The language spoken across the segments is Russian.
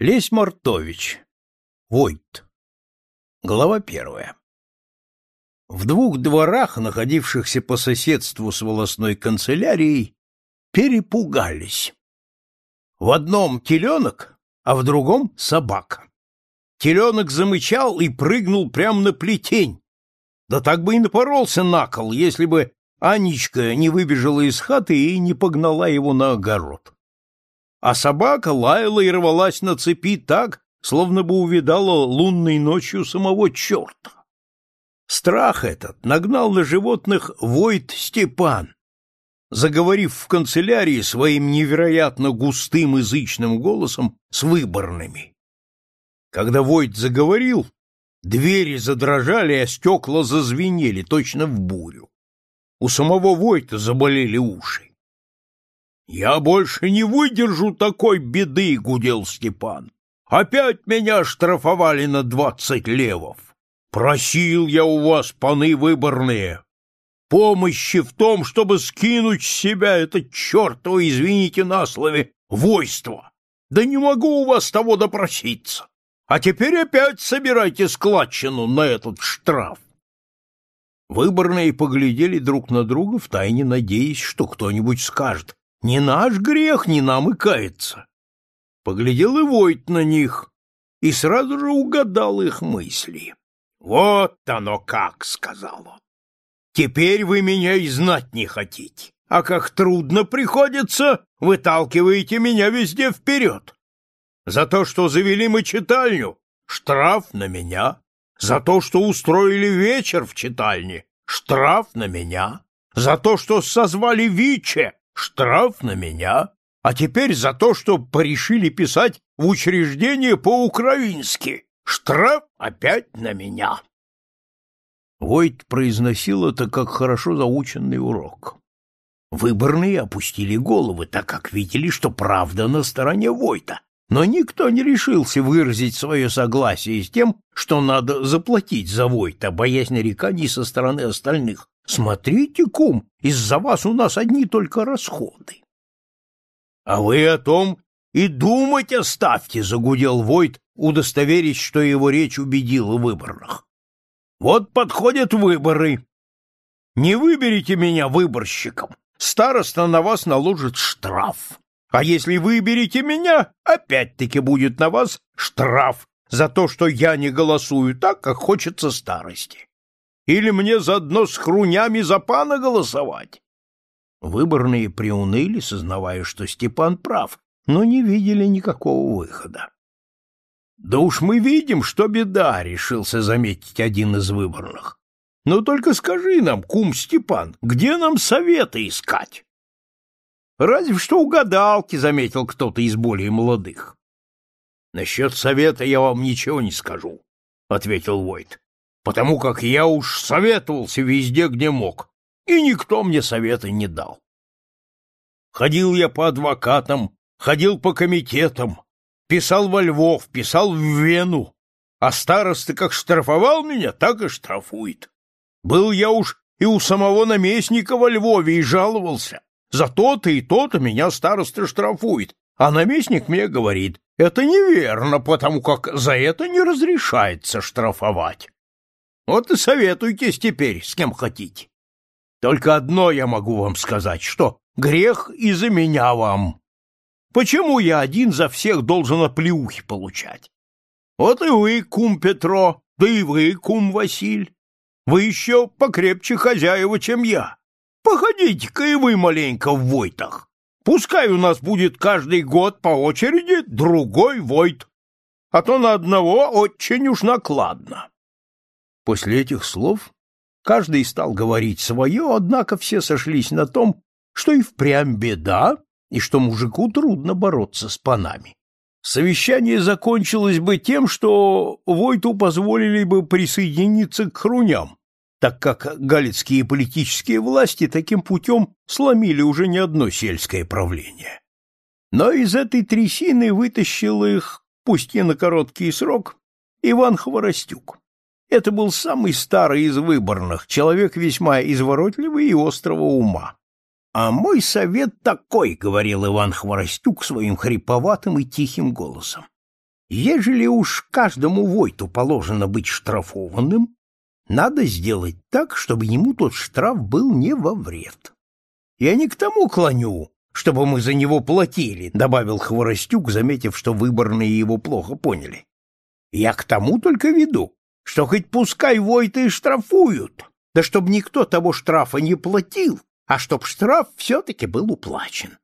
Лесь Мартович. Войт. Глава первая. В двух дворах, находившихся по соседству с волосной канцелярией, перепугались. В одном теленок, а в другом собака. Теленок замычал и прыгнул прямо на плетень. Да так бы и напоролся на кол, если бы Анечка не выбежала из хаты и не погнала его на огород а собака лаяла и рвалась на цепи так, словно бы увидала лунной ночью самого черта. Страх этот нагнал на животных Войт Степан. Заговорив в канцелярии своим невероятно густым язычным голосом с выборными. Когда Войт заговорил, двери задрожали, а стекла зазвенели, точно в бурю. У самого Войта заболели уши. Я больше не выдержу такой беды, гудел Степан. Опять меня штрафовали на двадцать левов. Просил я у вас, паны выборные, помощи в том, чтобы скинуть с себя это чертово, извините на слове, войство. Да не могу у вас того допроситься. А теперь опять собирайте складчину на этот штраф. Выборные поглядели друг на друга, втайне надеясь, что кто-нибудь скажет, не наш грех, не нам и каяться. Поглядел и Войт на них и сразу же угадал их мысли. «Вот оно как!» — сказал он. «Теперь вы меня и знать не хотите, а как трудно приходится, выталкиваете меня везде вперед. За то, что завели мы читальню, штраф на меня. За то, что устроили вечер в читальне, штраф на меня. За то, что созвали Виче, Штраф на меня, а теперь за то, что порешили писать в учреждение по-украински. Штраф опять на меня. Войт произносил это как хорошо заученный урок. Выборные опустили головы, так как видели, что правда на стороне Войта, но никто не решился выразить свое согласие с тем, что надо заплатить за Войта, боясь нареканий со стороны остальных, Смотрите, кум, из-за вас у нас одни только расходы. — А вы о том и думать оставьте, — загудел Войт, удостоверясь, что его речь убедила выборных. — Вот подходят выборы. Не выберите меня выборщиком, староста на вас наложит штраф. А если выберете меня, опять-таки будет на вас штраф за то, что я не голосую так, как хочется старости. Или мне заодно с хрунями за пана голосовать? Выборные приуныли, сознавая, что Степан прав, но не видели никакого выхода. — Да уж мы видим, что беда, — решился заметить один из выборных. — Но только скажи нам, кум Степан, где нам советы искать? — Разве что угадалки, — заметил кто-то из более молодых. — Насчет совета я вам ничего не скажу, — ответил Войт потому как я уж советовался везде, где мог, и никто мне совета не дал. Ходил я по адвокатам, ходил по комитетам, писал во Львов, писал в Вену, а староста как штрафовал меня, так и штрафует. Был я уж и у самого наместника во Львове и жаловался. За то-то и то-то меня староста штрафует, а наместник мне говорит, это неверно, потому как за это не разрешается штрафовать. Вот и советуйтесь теперь с кем хотите. Только одно я могу вам сказать, что грех из-за меня вам. Почему я один за всех должен оплеухи получать? Вот и вы, кум Петро, да и вы, кум Василь. Вы еще покрепче хозяева, чем я. Походите-ка и вы маленько в войтах. Пускай у нас будет каждый год по очереди другой войт, а то на одного очень уж накладно. После этих слов каждый стал говорить свое, однако все сошлись на том, что и впрямь беда, и что мужику трудно бороться с панами. Совещание закончилось бы тем, что Войту позволили бы присоединиться к хруням, так как галицкие политические власти таким путем сломили уже не одно сельское правление. Но из этой трясины вытащил их, пусть и на короткий срок, Иван Хворостюк. Это был самый старый из выборных, человек весьма изворотливый и острого ума. «А мой совет такой», — говорил Иван Хворостюк своим хриповатым и тихим голосом. Ежели уж каждому войту положено быть штрафованным, надо сделать так, чтобы ему тот штраф был не во вред. Я не к тому клоню, чтобы мы за него платили, добавил Хворостюк, заметив, что выборные его плохо поняли. Я к тому только веду, что хоть пускай войты штрафуют, да чтобы никто того штрафа не платил, а чтоб штраф все-таки был уплачен.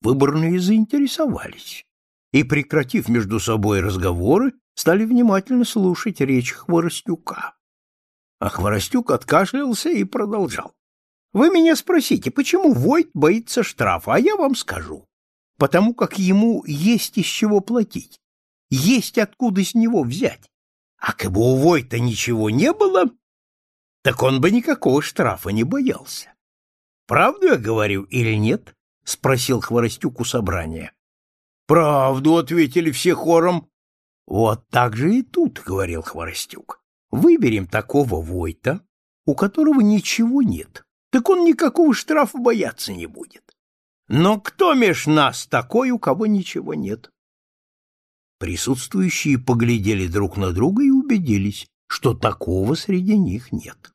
Выборные заинтересовались и, прекратив между собой разговоры, стали внимательно слушать речь Хворостюка. А Хворостюк откашлялся и продолжал. Вы меня спросите, почему Войт боится штрафа, а я вам скажу. Потому как ему есть из чего платить, есть откуда с него взять. А как бы у Войта ничего не было, так он бы никакого штрафа не боялся. Правду я говорю или нет? — спросил Хворостюк у собрания. — Правду, — ответили все хором. — Вот так же и тут, — говорил Хворостюк. — Выберем такого Войта, у которого ничего нет, так он никакого штрафа бояться не будет. Но кто меж нас такой, у кого ничего нет? Присутствующие поглядели друг на друга и убедились, что такого среди них нет.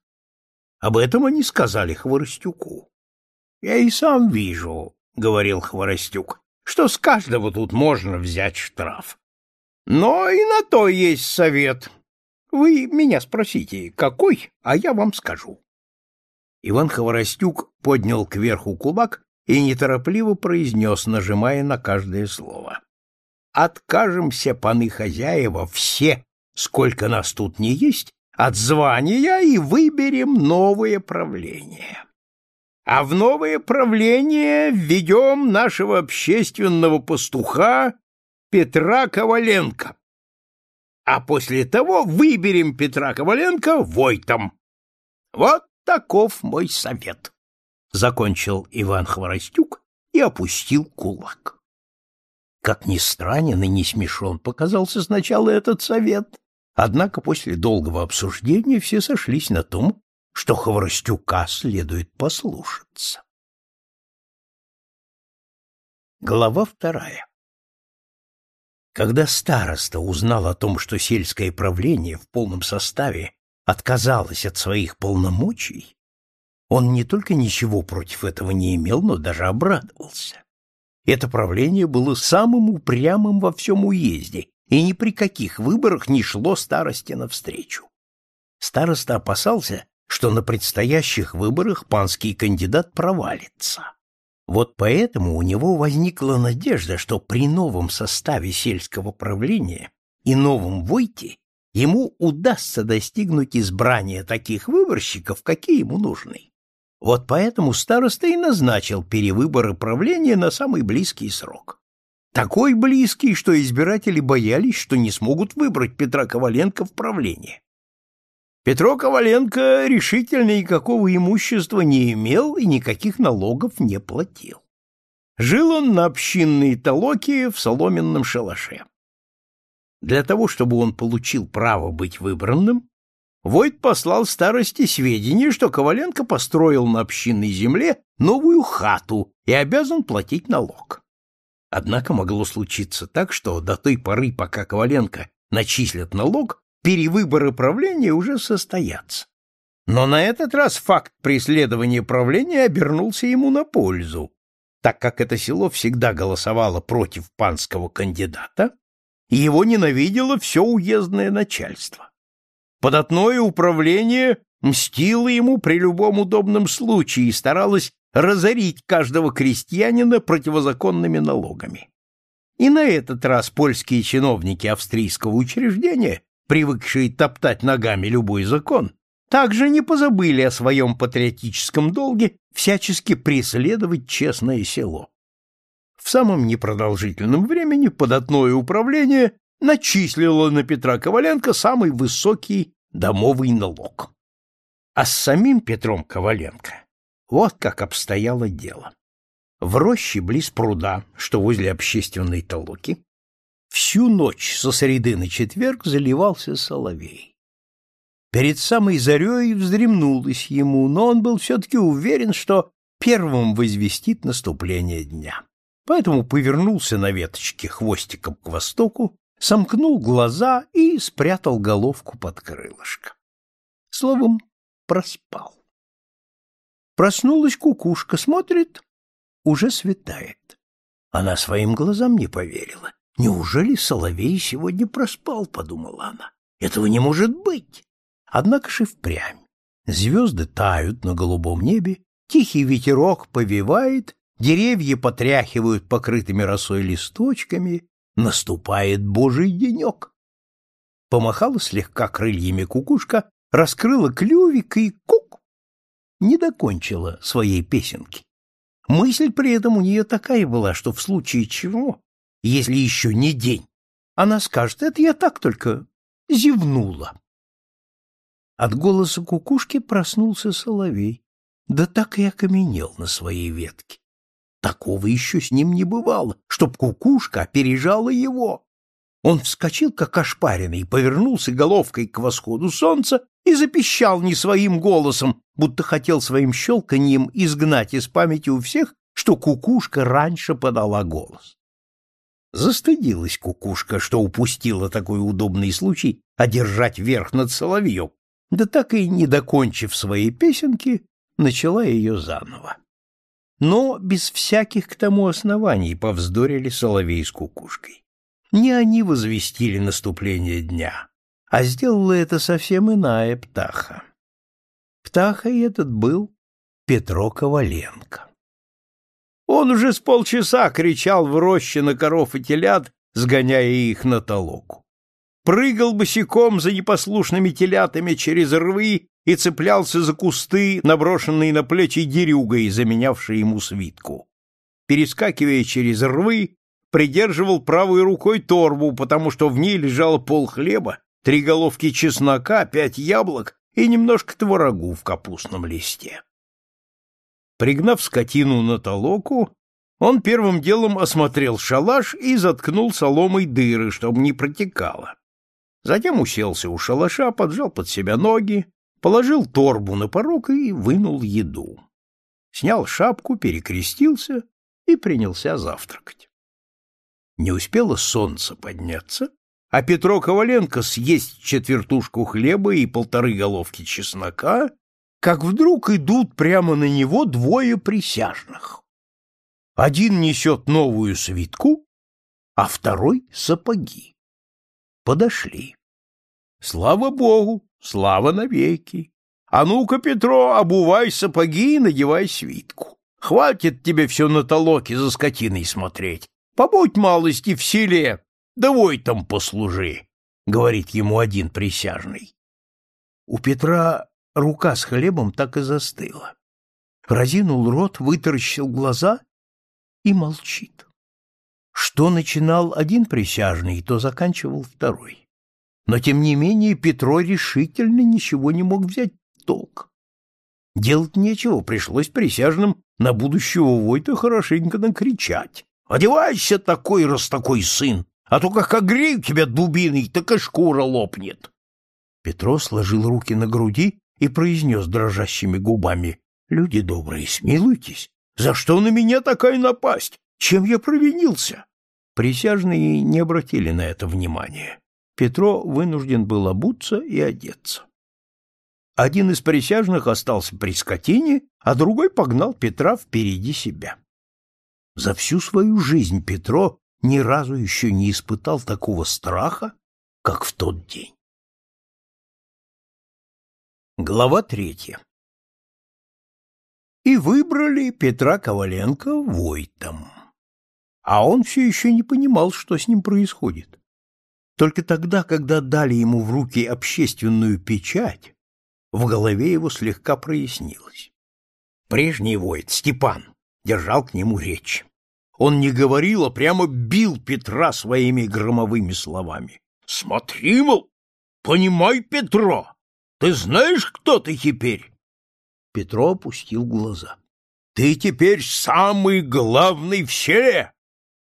Об этом они сказали Хворостюку. — Я и сам вижу, говорил Хворостюк, что с каждого тут можно взять штраф. Но и на то есть совет. Вы меня спросите, какой, а я вам скажу. Иван Хворостюк поднял кверху кулак и неторопливо произнес, нажимая на каждое слово. «Откажемся, паны хозяева, все, сколько нас тут не есть, от звания и выберем новое правление а в новое правление введем нашего общественного пастуха Петра Коваленко. А после того выберем Петра Коваленко войтом. Вот таков мой совет. Закончил Иван Хворостюк и опустил кулак. Как ни странен и не смешон показался сначала этот совет, однако после долгого обсуждения все сошлись на том, что Хворостюка следует послушаться. Глава вторая Когда староста узнал о том, что сельское правление в полном составе отказалось от своих полномочий, он не только ничего против этого не имел, но даже обрадовался. Это правление было самым упрямым во всем уезде, и ни при каких выборах не шло старости навстречу. Староста опасался, что на предстоящих выборах панский кандидат провалится. Вот поэтому у него возникла надежда, что при новом составе сельского правления и новом Войте ему удастся достигнуть избрания таких выборщиков, какие ему нужны. Вот поэтому староста и назначил перевыборы правления на самый близкий срок. Такой близкий, что избиратели боялись, что не смогут выбрать Петра Коваленко в правление. Петро Коваленко решительно никакого имущества не имел и никаких налогов не платил. Жил он на общинной толоке в соломенном шалаше. Для того, чтобы он получил право быть выбранным, Войт послал старости сведения, что Коваленко построил на общинной земле новую хату и обязан платить налог. Однако могло случиться так, что до той поры, пока Коваленко начислят налог, перевыборы правления уже состоятся. Но на этот раз факт преследования правления обернулся ему на пользу, так как это село всегда голосовало против панского кандидата, и его ненавидело все уездное начальство. Податное управление мстило ему при любом удобном случае и старалось разорить каждого крестьянина противозаконными налогами. И на этот раз польские чиновники австрийского учреждения привыкшие топтать ногами любой закон, также не позабыли о своем патриотическом долге всячески преследовать честное село. В самом непродолжительном времени податное управление начислило на Петра Коваленко самый высокий домовый налог. А с самим Петром Коваленко вот как обстояло дело. В роще близ пруда, что возле общественной толоки, Всю ночь со среды на четверг заливался соловей. Перед самой зарей вздремнулось ему, но он был все-таки уверен, что первым возвестит наступление дня. Поэтому повернулся на веточке хвостиком к востоку, сомкнул глаза и спрятал головку под крылышко. Словом, проспал. Проснулась кукушка, смотрит, уже светает. Она своим глазам не поверила. Неужели Соловей сегодня проспал, подумала она. Этого не может быть. Однако же впрямь. Звезды тают на голубом небе, тихий ветерок повивает, деревья потряхивают покрытыми росой листочками, наступает божий денек. Помахала слегка крыльями кукушка, раскрыла клювик и кук! Не докончила своей песенки. Мысль при этом у нее такая была, что в случае чего, если еще не день, она скажет, это я так только зевнула. От голоса кукушки проснулся соловей, да так и окаменел на своей ветке. Такого еще с ним не бывало, чтоб кукушка опережала его. Он вскочил, как ошпаренный, повернулся головкой к восходу солнца и запищал не своим голосом, будто хотел своим щелканьем изгнать из памяти у всех, что кукушка раньше подала голос. Застыдилась кукушка, что упустила такой удобный случай одержать верх над соловьем, да так и, не докончив своей песенки, начала ее заново. Но без всяких к тому оснований повздорили соловей с кукушкой. Не они возвестили наступление дня, а сделала это совсем иная птаха. Птаха этот был Петро Коваленко. Он уже с полчаса кричал в роще на коров и телят, сгоняя их на толоку прыгал босиком за непослушными телятами через рвы и цеплялся за кусты, наброшенные на плечи дерюгой, заменявшей ему свитку. Перескакивая через рвы, придерживал правой рукой торбу, потому что в ней лежало пол хлеба, три головки чеснока, пять яблок и немножко творогу в капустном листе. Пригнав скотину на толоку, он первым делом осмотрел шалаш и заткнул соломой дыры, чтобы не протекало. Затем уселся у шалаша, поджал под себя ноги, положил торбу на порог и вынул еду. Снял шапку, перекрестился и принялся завтракать. Не успело солнце подняться, а Петро Коваленко съесть четвертушку хлеба и полторы головки чеснока, как вдруг идут прямо на него двое присяжных. Один несет новую свитку, а второй — сапоги подошли. Слава богу, слава навеки. А ну-ка, Петро, обувай сапоги и надевай свитку. Хватит тебе все на толоке за скотиной смотреть. Побудь малости в селе, да вой там послужи, — говорит ему один присяжный. У Петра рука с хлебом так и застыла. Разинул рот, вытаращил глаза и молчит. Что начинал один присяжный, то заканчивал второй. Но, тем не менее, Петро решительно ничего не мог взять толк. Делать нечего, пришлось присяжным на будущего Войта хорошенько накричать. «Одевайся такой, раз такой сын, а то как огрею тебя дубиной, так и шкура лопнет!» Петро сложил руки на груди и произнес дрожащими губами. «Люди добрые, смилуйтесь! За что на меня такая напасть? Чем я провинился?» Присяжные не обратили на это внимания. Петро вынужден был обуться и одеться. Один из присяжных остался при скотине, а другой погнал Петра впереди себя. За всю свою жизнь Петро ни разу еще не испытал такого страха, как в тот день. Глава третья И выбрали Петра Коваленко войтом а он все еще не понимал, что с ним происходит. Только тогда, когда дали ему в руки общественную печать, в голове его слегка прояснилось. Прежний воин, Степан, держал к нему речь. Он не говорил, а прямо бил Петра своими громовыми словами. «Смотри, мол, понимай, Петро, ты знаешь, кто ты теперь?» Петро опустил глаза. «Ты теперь самый главный в селе!»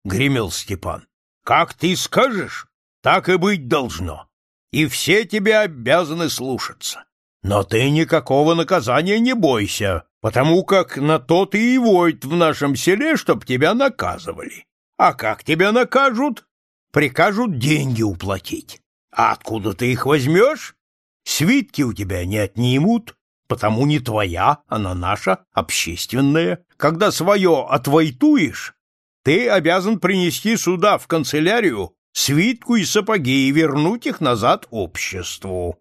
гремел Степан. Как ты скажешь, так и быть должно. И все тебя обязаны слушаться. Но ты никакого наказания не бойся, потому как на то ты и воет в нашем селе, чтоб тебя наказывали. А как тебя накажут? прикажут деньги уплатить. А откуда ты их возьмешь? Свитки у тебя не отнимут, потому не твоя, она наша, общественная. Когда свое отвойтуешь, ты обязан принести сюда, в канцелярию, свитку и сапоги и вернуть их назад обществу.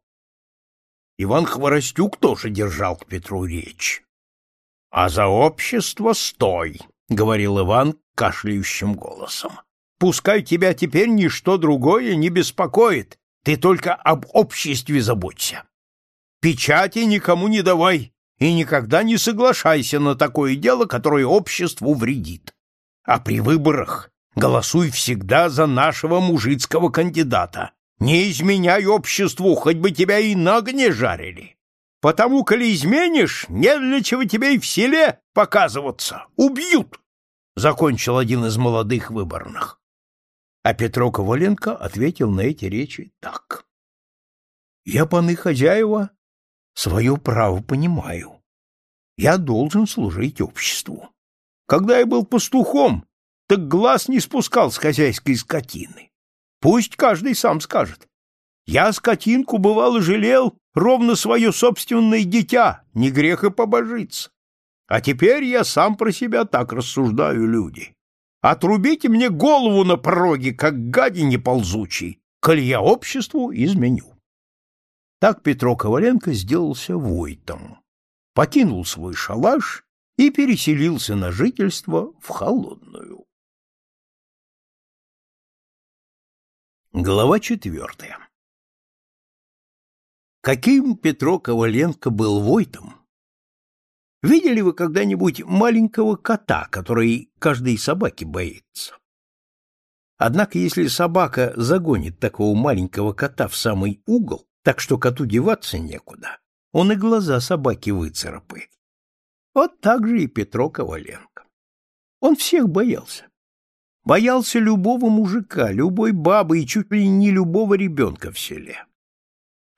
Иван Хворостюк тоже держал к Петру речь. — А за общество стой, — говорил Иван кашляющим голосом. — Пускай тебя теперь ничто другое не беспокоит, ты только об обществе заботься. Печати никому не давай и никогда не соглашайся на такое дело, которое обществу вредит. А при выборах голосуй всегда за нашего мужицкого кандидата. Не изменяй обществу, хоть бы тебя и на огне жарили. Потому, коли изменишь, не для чего тебе и в селе показываться. Убьют!» Закончил один из молодых выборных. А Петро Коваленко ответил на эти речи так. «Я, паны хозяева, свое право понимаю. Я должен служить обществу. Когда я был пастухом, так глаз не спускал с хозяйской скотины. Пусть каждый сам скажет. Я скотинку, бывало, жалел ровно свое собственное дитя, не грех и побожиться. А теперь я сам про себя так рассуждаю, люди. Отрубите мне голову на пороге, как гадине ползучий, коль я обществу изменю. Так Петро Коваленко сделался войтом, покинул свой шалаш и переселился на жительство в холодную. Глава четвертая Каким Петро Коваленко был войтом, Видели вы когда-нибудь маленького кота, который каждой собаки боится? Однако, если собака загонит такого маленького кота в самый угол, так что коту деваться некуда, он и глаза собаки выцарапает. Вот так же и Петро Коваленко. Он всех боялся. Боялся любого мужика, любой бабы и чуть ли не любого ребенка в селе.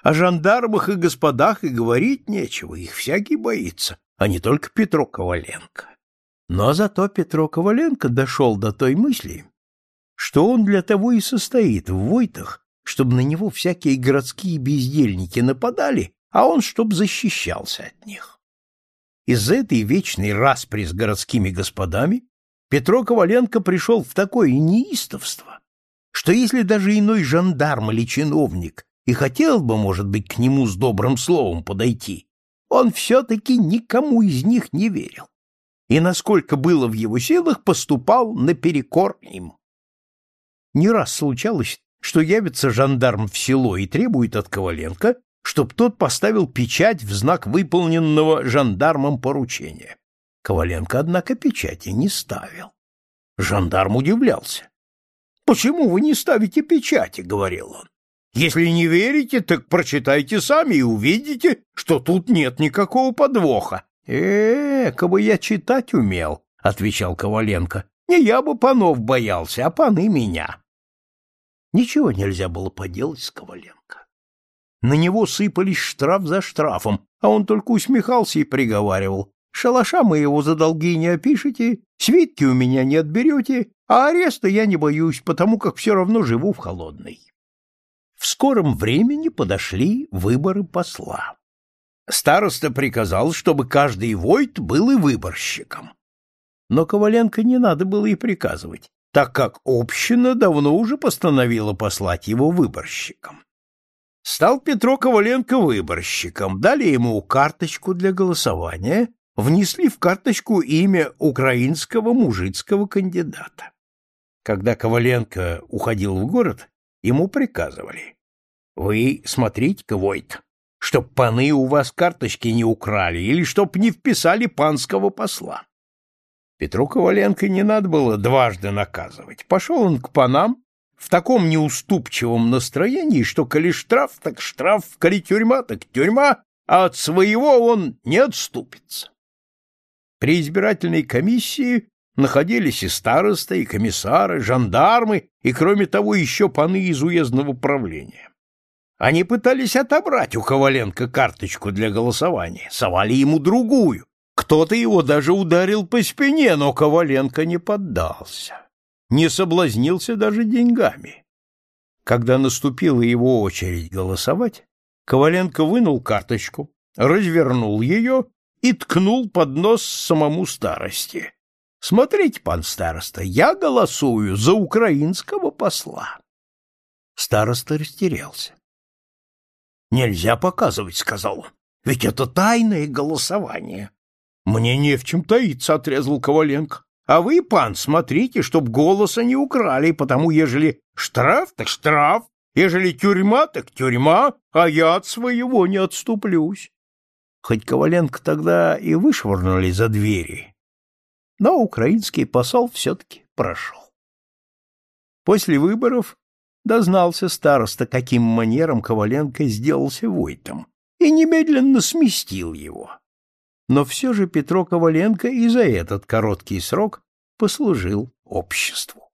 О жандармах и господах и говорить нечего, их всякий боится, а не только Петро Коваленко. Но зато Петро Коваленко дошел до той мысли, что он для того и состоит в Войтах, чтобы на него всякие городские бездельники нападали, а он чтоб защищался от них. Из-за этой вечной распри с городскими господами Петро Коваленко пришел в такое неистовство, что если даже иной жандарм или чиновник и хотел бы, может быть, к нему с добрым словом подойти, он все-таки никому из них не верил и, насколько было в его силах, поступал наперекор им. Не раз случалось, что явится жандарм в село и требует от Коваленко, чтоб тот поставил печать в знак выполненного жандармом поручения. Коваленко, однако, печати не ставил. Жандарм удивлялся. «Почему вы не ставите печати?» — говорил он. Если не верите, так прочитайте сами и увидите, что тут нет никакого подвоха. Э, бы я читать умел, отвечал Коваленко. Не я бы панов боялся, а паны меня. Ничего нельзя было поделать с Коваленко. На него сыпались штраф за штрафом, а он только усмехался и приговаривал. Шалаша моего за долги не опишете, свитки у меня не отберете, а ареста я не боюсь, потому как все равно живу в холодной. В скором времени подошли выборы посла. Староста приказал, чтобы каждый войт был и выборщиком. Но Коваленко не надо было и приказывать, так как община давно уже постановила послать его выборщиком. Стал Петро Коваленко выборщиком, дали ему карточку для голосования, внесли в карточку имя украинского мужицкого кандидата. Когда Коваленко уходил в город, ему приказывали. Вы смотрите-ка, Войт, чтоб паны у вас карточки не украли или чтоб не вписали панского посла. Петру Коваленко не надо было дважды наказывать. Пошел он к панам в таком неуступчивом настроении, что коли штраф, так штраф, коли тюрьма, так тюрьма, а от своего он не отступится. При избирательной комиссии находились и старосты, и комиссары, жандармы, и, кроме того, еще паны из уездного правления. Они пытались отобрать у Коваленко карточку для голосования, совали ему другую. Кто-то его даже ударил по спине, но Коваленко не поддался. Не соблазнился даже деньгами. Когда наступила его очередь голосовать, Коваленко вынул карточку, развернул ее и ткнул под нос самому старости. Смотрите, пан староста, я голосую за украинского посла. Староста растерялся. Нельзя показывать, сказал он. Ведь это тайное голосование. Мне не в чем таиться, отрезал Коваленко. А вы, пан, смотрите, чтоб голоса не украли, потому ежели штраф, так штраф, ежели тюрьма, так тюрьма, а я от своего не отступлюсь. Хоть Коваленко тогда и вышвырнули за двери, но украинский посол все-таки прошел. После выборов дознался староста, каким манером Коваленко сделался войтом, и немедленно сместил его. Но все же Петро Коваленко и за этот короткий срок послужил обществу.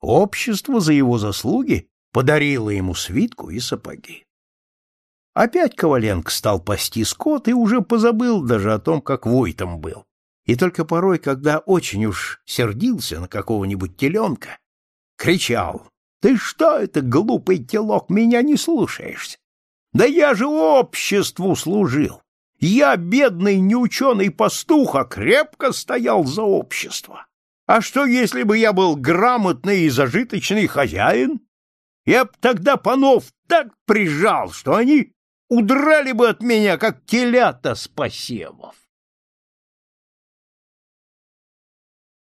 Общество за его заслуги подарило ему свитку и сапоги. Опять Коваленко стал пасти скот и уже позабыл даже о том, как войтом был. И только порой, когда очень уж сердился на какого-нибудь теленка, кричал «Ты что это, глупый телок, меня не слушаешься? Да я же обществу служил! Я, бедный неученый пастух, а крепко стоял за общество. А что, если бы я был грамотный и зажиточный хозяин? Я б тогда панов так прижал, что они удрали бы от меня, как телята с посевов.